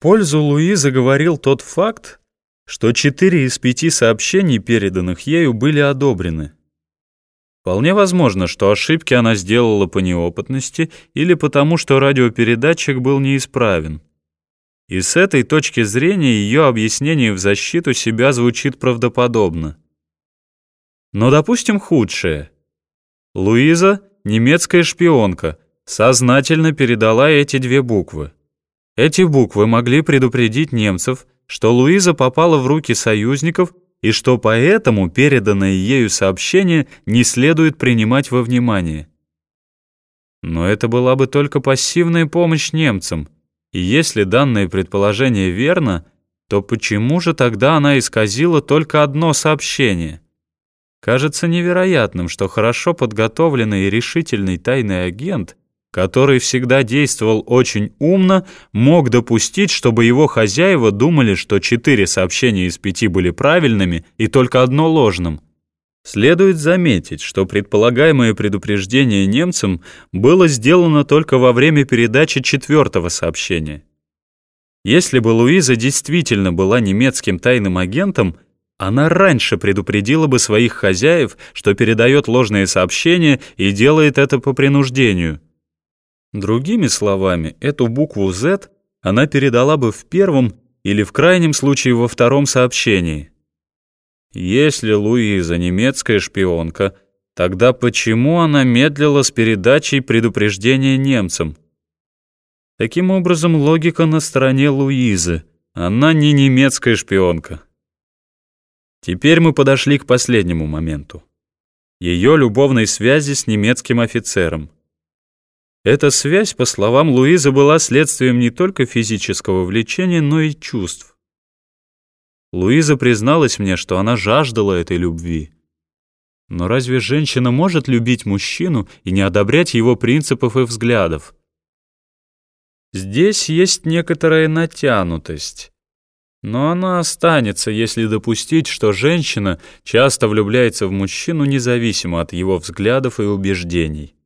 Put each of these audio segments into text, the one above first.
пользу Луизы говорил тот факт, что четыре из пяти сообщений, переданных ею, были одобрены. Вполне возможно, что ошибки она сделала по неопытности или потому, что радиопередатчик был неисправен. И с этой точки зрения ее объяснение в защиту себя звучит правдоподобно. Но допустим худшее. Луиза, немецкая шпионка, сознательно передала эти две буквы. Эти буквы могли предупредить немцев, что Луиза попала в руки союзников и что поэтому переданное ею сообщение не следует принимать во внимание. Но это была бы только пассивная помощь немцам, и если данное предположение верно, то почему же тогда она исказила только одно сообщение? Кажется невероятным, что хорошо подготовленный и решительный тайный агент — который всегда действовал очень умно, мог допустить, чтобы его хозяева думали, что четыре сообщения из пяти были правильными и только одно ложным. Следует заметить, что предполагаемое предупреждение немцам было сделано только во время передачи четвертого сообщения. Если бы Луиза действительно была немецким тайным агентом, она раньше предупредила бы своих хозяев, что передает ложные сообщения и делает это по принуждению – Другими словами, эту букву Z она передала бы в первом или в крайнем случае во втором сообщении. Если Луиза немецкая шпионка, тогда почему она медлила с передачей предупреждения немцам? Таким образом, логика на стороне Луизы. Она не немецкая шпионка. Теперь мы подошли к последнему моменту. Ее любовной связи с немецким офицером. Эта связь, по словам Луизы, была следствием не только физического влечения, но и чувств. Луиза призналась мне, что она жаждала этой любви. Но разве женщина может любить мужчину и не одобрять его принципов и взглядов? Здесь есть некоторая натянутость. Но она останется, если допустить, что женщина часто влюбляется в мужчину независимо от его взглядов и убеждений.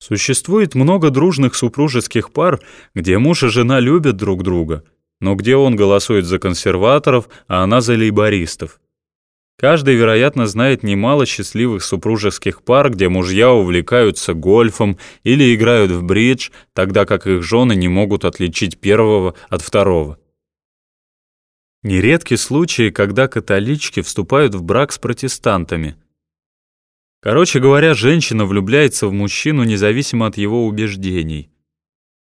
Существует много дружных супружеских пар, где муж и жена любят друг друга, но где он голосует за консерваторов, а она за лейбористов. Каждый, вероятно, знает немало счастливых супружеских пар, где мужья увлекаются гольфом или играют в бридж, тогда как их жены не могут отличить первого от второго. Нередки случаи, когда католички вступают в брак с протестантами – Короче говоря, женщина влюбляется в мужчину независимо от его убеждений.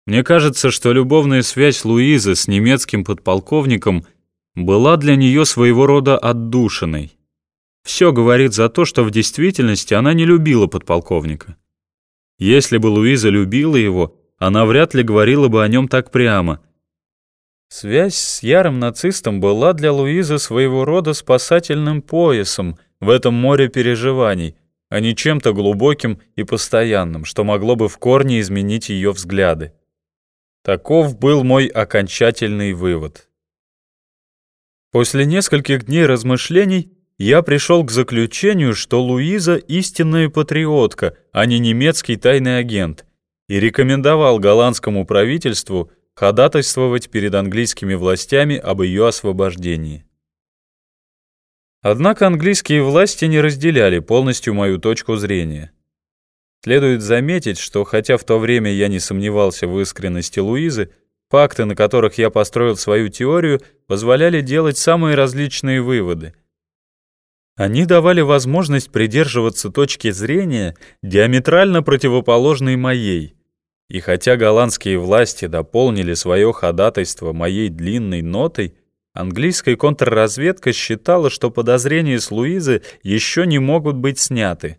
Мне кажется, что любовная связь Луизы с немецким подполковником была для нее своего рода отдушиной. Все говорит за то, что в действительности она не любила подполковника. Если бы Луиза любила его, она вряд ли говорила бы о нем так прямо. Связь с ярым нацистом была для Луизы своего рода спасательным поясом в этом море переживаний, а не чем-то глубоким и постоянным, что могло бы в корне изменить ее взгляды. Таков был мой окончательный вывод. После нескольких дней размышлений я пришел к заключению, что Луиза истинная патриотка, а не немецкий тайный агент, и рекомендовал голландскому правительству ходатайствовать перед английскими властями об ее освобождении. Однако английские власти не разделяли полностью мою точку зрения. Следует заметить, что хотя в то время я не сомневался в искренности Луизы, факты, на которых я построил свою теорию, позволяли делать самые различные выводы. Они давали возможность придерживаться точки зрения, диаметрально противоположной моей. И хотя голландские власти дополнили свое ходатайство моей длинной нотой, Английская контрразведка считала, что подозрения с Луизы еще не могут быть сняты.